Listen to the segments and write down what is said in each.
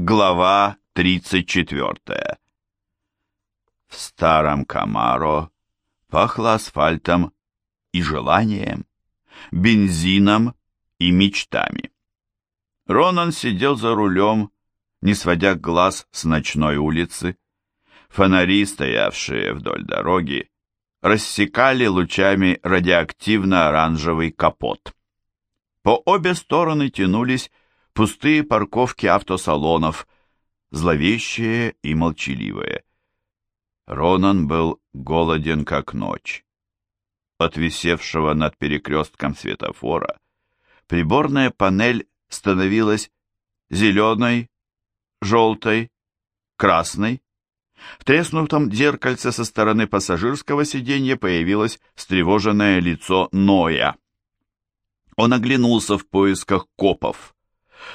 Глава 34 В старом Камаро пахло асфальтом и желанием, бензином и мечтами. Ронан сидел за рулем, не сводя глаз с ночной улицы. Фонари, стоявшие вдоль дороги, рассекали лучами радиоактивно-оранжевый капот. По обе стороны тянулись пустые парковки автосалонов, зловещие и молчаливые. Ронан был голоден как ночь. От висевшего над перекрестком светофора приборная панель становилась зеленой, желтой, красной. В треснутом зеркальце со стороны пассажирского сиденья появилось встревоженное лицо Ноя. Он оглянулся в поисках копов.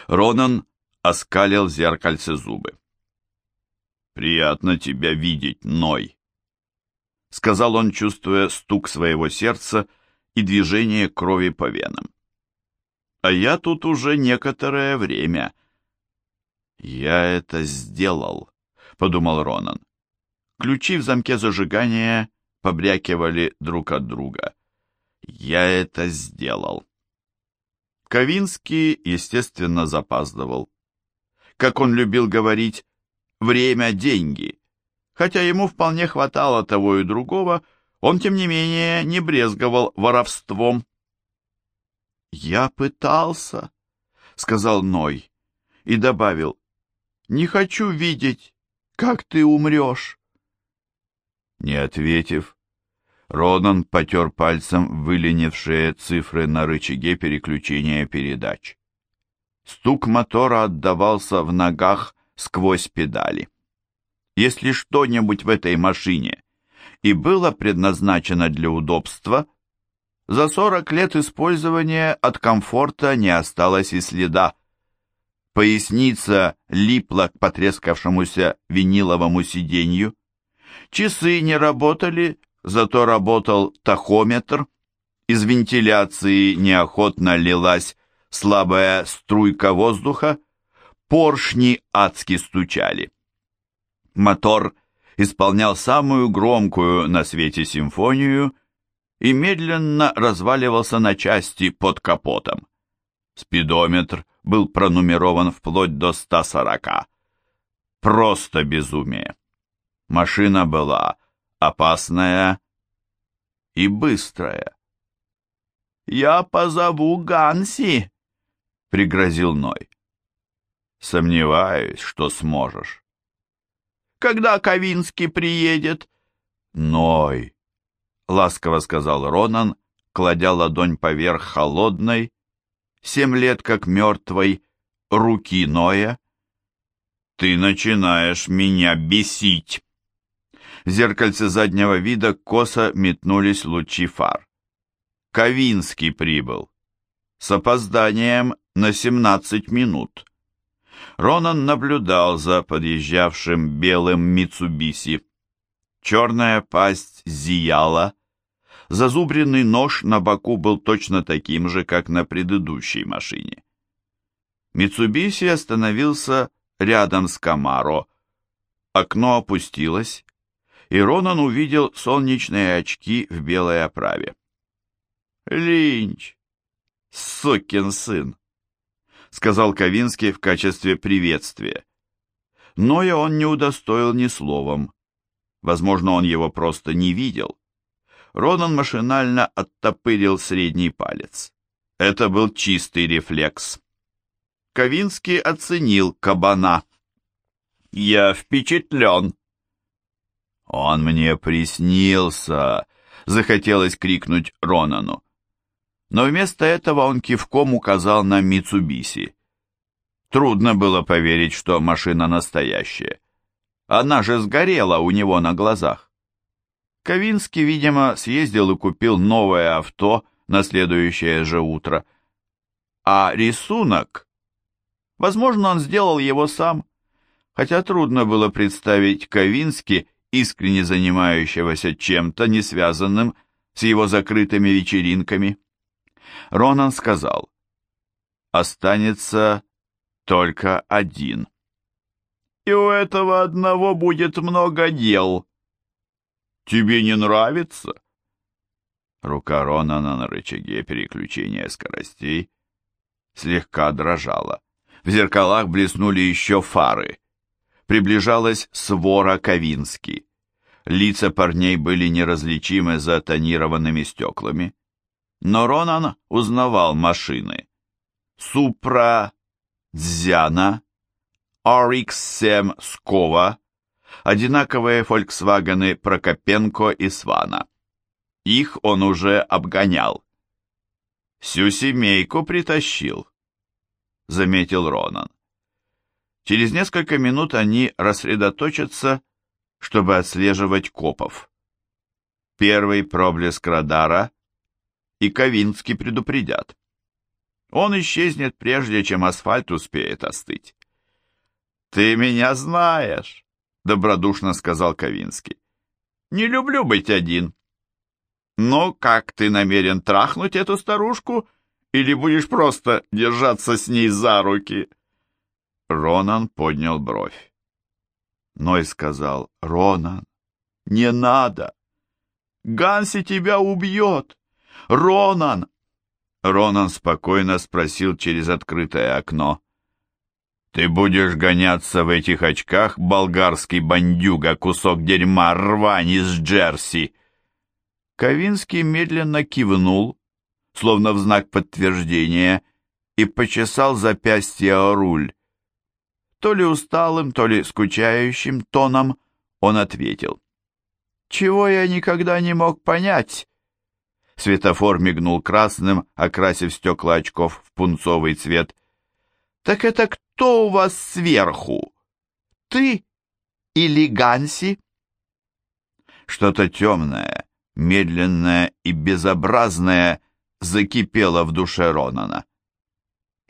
Ронан оскалил зеркальце зубы. «Приятно тебя видеть, Ной», — сказал он, чувствуя стук своего сердца и движение крови по венам. «А я тут уже некоторое время». «Я это сделал», — подумал Ронан. Ключи в замке зажигания побрякивали друг от друга. «Я это сделал». Ковинский, естественно, запаздывал. Как он любил говорить, время – деньги. Хотя ему вполне хватало того и другого, он, тем не менее, не брезговал воровством. «Я пытался», — сказал Ной, и добавил, «не хочу видеть, как ты умрешь». Не ответив, Ронан потер пальцем выленившие цифры на рычаге переключения передач. Стук мотора отдавался в ногах сквозь педали. Если что-нибудь в этой машине и было предназначено для удобства, за 40 лет использования от комфорта не осталось и следа. Поясница липла к потрескавшемуся виниловому сиденью. Часы не работали, зато работал тахометр, из вентиляции неохотно лилась слабая струйка воздуха, поршни адски стучали. Мотор исполнял самую громкую на свете симфонию и медленно разваливался на части под капотом. Спидометр был пронумерован вплоть до 140. Просто безумие. Машина была опасная и быстрая. «Я позову Ганси», — пригрозил Ной. «Сомневаюсь, что сможешь». «Когда Ковинский приедет?» «Ной», — ласково сказал Ронан, кладя ладонь поверх холодной, семь лет как мертвой, руки Ноя. «Ты начинаешь меня бесить!» В зеркальце заднего вида косо метнулись лучи фар. Ковинский прибыл. С опозданием на 17 минут. Ронан наблюдал за подъезжавшим белым Митсубиси. Черная пасть зияла. Зазубренный нож на боку был точно таким же, как на предыдущей машине. Митсубиси остановился рядом с Камаро. Окно опустилось, и Ронан увидел солнечные очки в белой оправе. «Линч! Сукин сын!» — сказал Ковинский в качестве приветствия. Ноя он не удостоил ни словом. Возможно, он его просто не видел. Ронан машинально оттопырил средний палец. Это был чистый рефлекс. Ковинский оценил кабана. «Я впечатлен», «Он мне приснился!» — захотелось крикнуть Ронану. Но вместо этого он кивком указал на Митсубиси. Трудно было поверить, что машина настоящая. Она же сгорела у него на глазах. Ковинский, видимо, съездил и купил новое авто на следующее же утро. А рисунок... Возможно, он сделал его сам, хотя трудно было представить Ковински искренне занимающегося чем-то, не связанным с его закрытыми вечеринками. Ронан сказал, «Останется только один». и у этого одного будет много дел. Тебе не нравится? Рука Ронана на рычаге переключения скоростей слегка дрожала. В зеркалах блеснули еще фары. Приближалась свора Ковински. Лица парней были неразличимы за тонированными стеклами. Но Ронан узнавал машины. Супра Дзяна, RX-7 Скова, одинаковые Фольксвагены Прокопенко и Свана. Их он уже обгонял. «Всю семейку притащил», — заметил Ронан. Через несколько минут они рассредоточатся, чтобы отслеживать копов. Первый проблеск радара и Ковинский предупредят. Он исчезнет прежде, чем асфальт успеет остыть. «Ты меня знаешь», — добродушно сказал Ковинский. «Не люблю быть один». «Ну, как ты намерен трахнуть эту старушку, или будешь просто держаться с ней за руки?» Ронан поднял бровь. Ной сказал, «Ронан, не надо! Ганси тебя убьет! Ронан, Ронан спокойно спросил через открытое окно. «Ты будешь гоняться в этих очках, болгарский бандюга, кусок дерьма, рвань из Джерси?» Ковинский медленно кивнул, словно в знак подтверждения, и почесал запястье о руль. То ли усталым, то ли скучающим тоном он ответил. «Чего я никогда не мог понять, Светофор мигнул красным, окрасив стекла очков в пунцовый цвет. «Так это кто у вас сверху? Ты или Ганси?» Что-то темное, медленное и безобразное закипело в душе Ронана.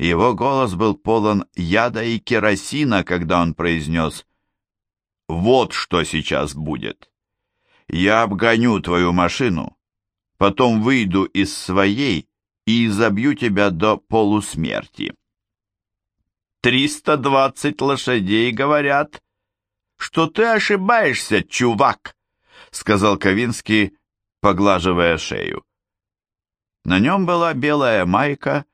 Его голос был полон яда и керосина, когда он произнес «Вот что сейчас будет. Я обгоню твою машину, потом выйду из своей и изобью тебя до полусмерти. Триста двадцать лошадей говорят, что ты ошибаешься, чувак, сказал Ковинский, поглаживая шею. На нем была белая майка,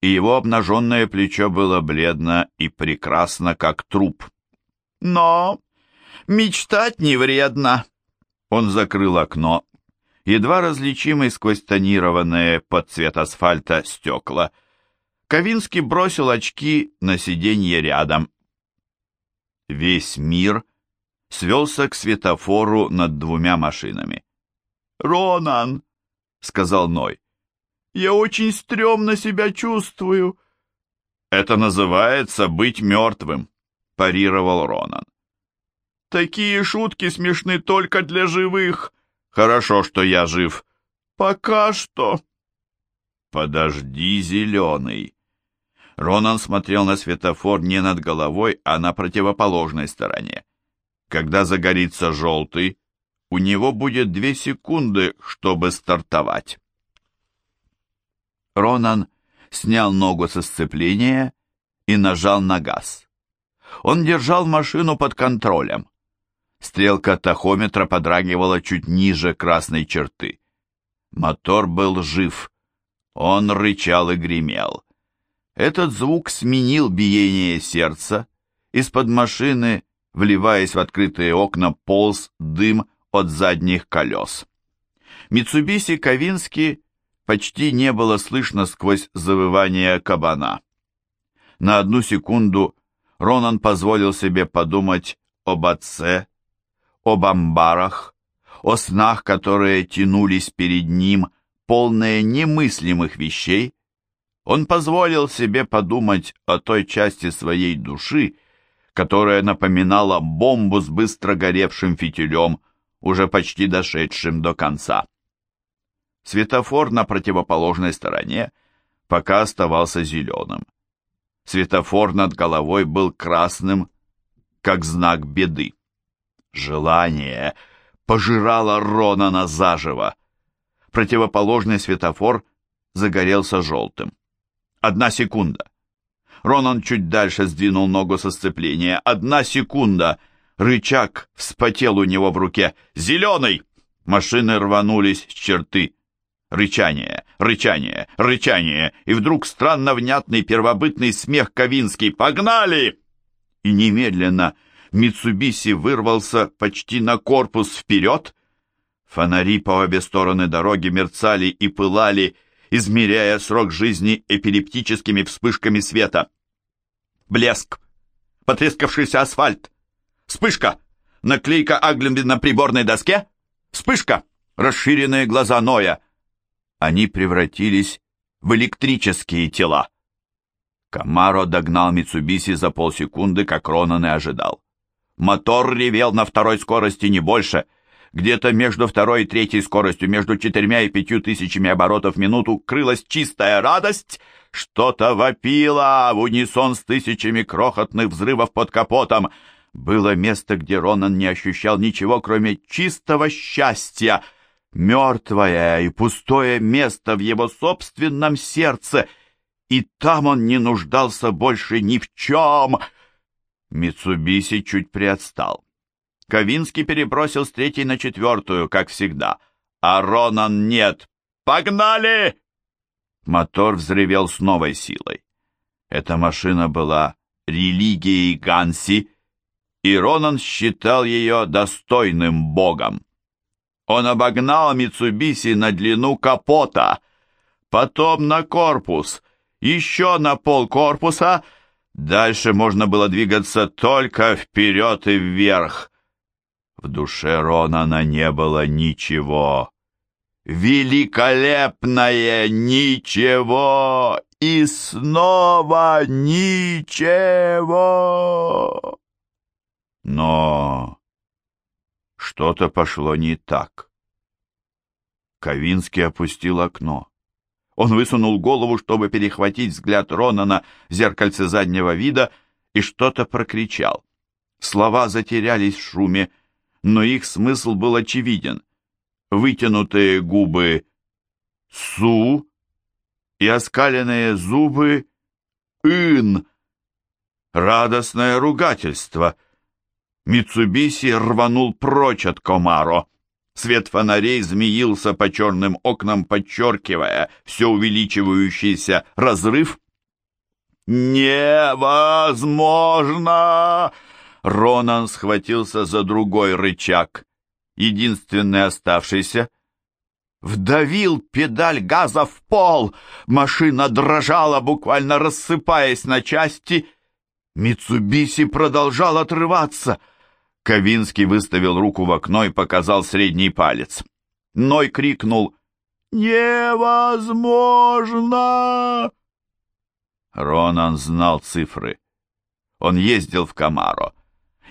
и его обнаженное плечо было бледно и прекрасно, как труп. Но мечтать не вредно. Он закрыл окно едва различимый сквозь тонированные под цвет асфальта стекла. Ковинский бросил очки на сиденье рядом. Весь мир свелся к светофору над двумя машинами. «Ронан!» — сказал Ной. «Я очень стрёмно себя чувствую». «Это называется быть мертвым», — парировал Ронан. «Такие шутки смешны только для живых», Хорошо, что я жив. Пока что. Подожди, зеленый. Ронан смотрел на светофор не над головой, а на противоположной стороне. Когда загорится желтый, у него будет две секунды, чтобы стартовать. Ронан снял ногу со сцепления и нажал на газ. Он держал машину под контролем. Стрелка тахометра подрагивала чуть ниже красной черты. Мотор был жив. Он рычал и гремел. Этот звук сменил биение сердца. Из-под машины, вливаясь в открытые окна, полз дым от задних колес. Митсубиси Ковински почти не было слышно сквозь завывание кабана. На одну секунду Ронан позволил себе подумать об отце, об амбарах, о снах, которые тянулись перед ним, полные немыслимых вещей, он позволил себе подумать о той части своей души, которая напоминала бомбу с быстро горевшим фитилем, уже почти дошедшим до конца. Светофор на противоположной стороне пока оставался зеленым. Светофор над головой был красным, как знак беды. Желание пожирало Ронана заживо. Противоположный светофор загорелся желтым. Одна секунда. Ронан чуть дальше сдвинул ногу со сцепления. Одна секунда. Рычаг вспотел у него в руке. «Зеленый!» Машины рванулись с черты. Рычание, рычание, рычание, и вдруг странно внятный первобытный смех Ковинский. «Погнали!» И немедленно Митсубиси вырвался почти на корпус вперед. Фонари по обе стороны дороги мерцали и пылали, измеряя срок жизни эпилептическими вспышками света. Блеск, потрескавшийся асфальт, вспышка, наклейка Агленби на приборной доске, вспышка, расширенные глаза Ноя. Они превратились в электрические тела. Камаро догнал Митсубиси за полсекунды, как Ронан и ожидал. Мотор ревел на второй скорости не больше — где-то между второй и третьей скоростью, между четырьмя и пятью тысячами оборотов в минуту, крылась чистая радость. Что-то вопило в унисон с тысячами крохотных взрывов под капотом. Было место, где Ронан не ощущал ничего, кроме чистого счастья. Мертвое и пустое место в его собственном сердце. И там он не нуждался больше ни в чем. Митсубиси чуть приотстал. Ковинский перебросил с третьей на четвертую, как всегда. А Ронан нет. «Погнали!» Мотор взревел с новой силой. Эта машина была религией Ганси, и Ронан считал ее достойным богом. Он обогнал Митсубиси на длину капота, потом на корпус, еще на пол корпуса. Дальше можно было двигаться только вперед и вверх. В душе Ронана не было ничего. Великолепное ничего! И снова ничего! Но что-то пошло не так. Ковинский опустил окно. Он высунул голову, чтобы перехватить взгляд Ронана в зеркальце заднего вида, и что-то прокричал. Слова затерялись в шуме, но их смысл был очевиден. Вытянутые губы «су» и оскаленные зубы «ин». Радостное ругательство. Митсубиси рванул прочь от Комаро. Свет фонарей змеился по черным окнам, подчеркивая все увеличивающийся разрыв. «Невозможно!» Ронан схватился за другой рычаг, единственный оставшийся. Вдавил педаль газа в пол. Машина дрожала, буквально рассыпаясь на части. Митсубиси продолжал отрываться. Ковинский выставил руку в окно и показал средний палец. Ной крикнул «Невозможно!» Ронан знал цифры. Он ездил в Камаро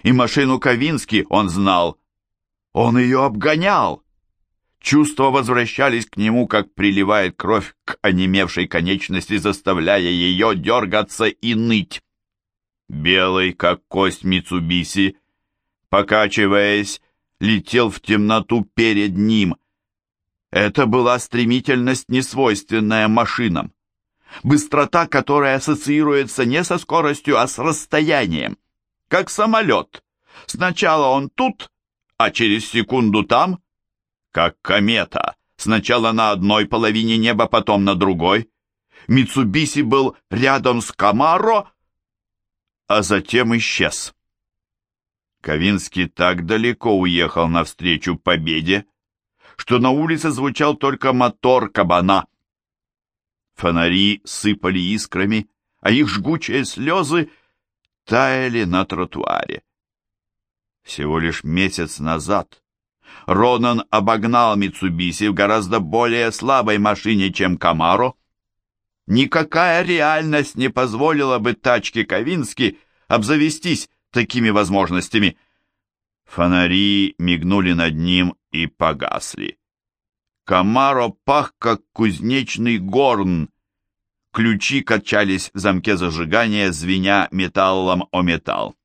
и машину Ковински он знал. Он ее обгонял. Чувства возвращались к нему, как приливает кровь к онемевшей конечности, заставляя ее дергаться и ныть. Белый, как кость Мицубиси, покачиваясь, летел в темноту перед ним. Это была стремительность, несвойственная машинам. Быстрота, которая ассоциируется не со скоростью, а с расстоянием как самолет. Сначала он тут, а через секунду там, как комета. Сначала на одной половине неба, потом на другой. Митсубиси был рядом с Камаро, а затем исчез. Ковинский так далеко уехал навстречу победе, что на улице звучал только мотор кабана. Фонари сыпали искрами, а их жгучие слезы — таяли на тротуаре. Всего лишь месяц назад Ронан обогнал Митсубиси в гораздо более слабой машине, чем Камаро. Никакая реальность не позволила бы тачке Ковински обзавестись такими возможностями. Фонари мигнули над ним и погасли. Камаро пах, как кузнечный горн, Ключи качались в замке зажигания, звеня металлом о металл.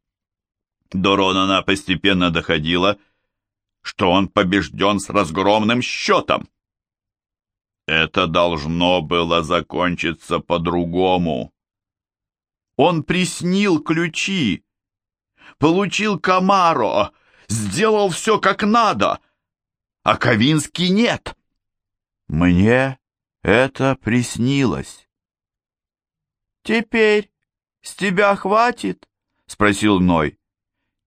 До Ронана постепенно доходило, что он побежден с разгромным счетом. Это должно было закончиться по-другому. Он приснил ключи, получил Камаро, сделал все как надо, а Ковинский нет. Мне это приснилось. «Теперь с тебя хватит?» — спросил Ной.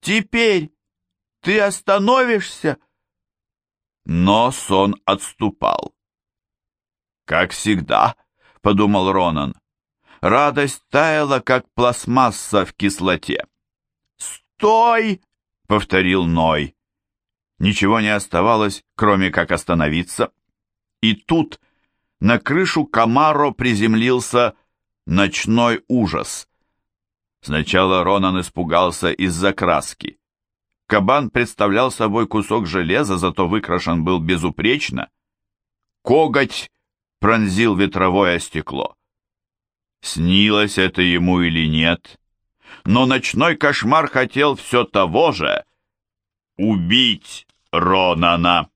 «Теперь ты остановишься?» Но сон отступал. «Как всегда», — подумал Ронан, — «радость таяла, как пластмасса в кислоте». «Стой!» — повторил Ной. Ничего не оставалось, кроме как остановиться. И тут на крышу Камаро приземлился ночной ужас. Сначала Ронан испугался из-за краски. Кабан представлял собой кусок железа, зато выкрашен был безупречно. Коготь пронзил ветровое стекло. Снилось это ему или нет, но ночной кошмар хотел все того же — убить Ронана.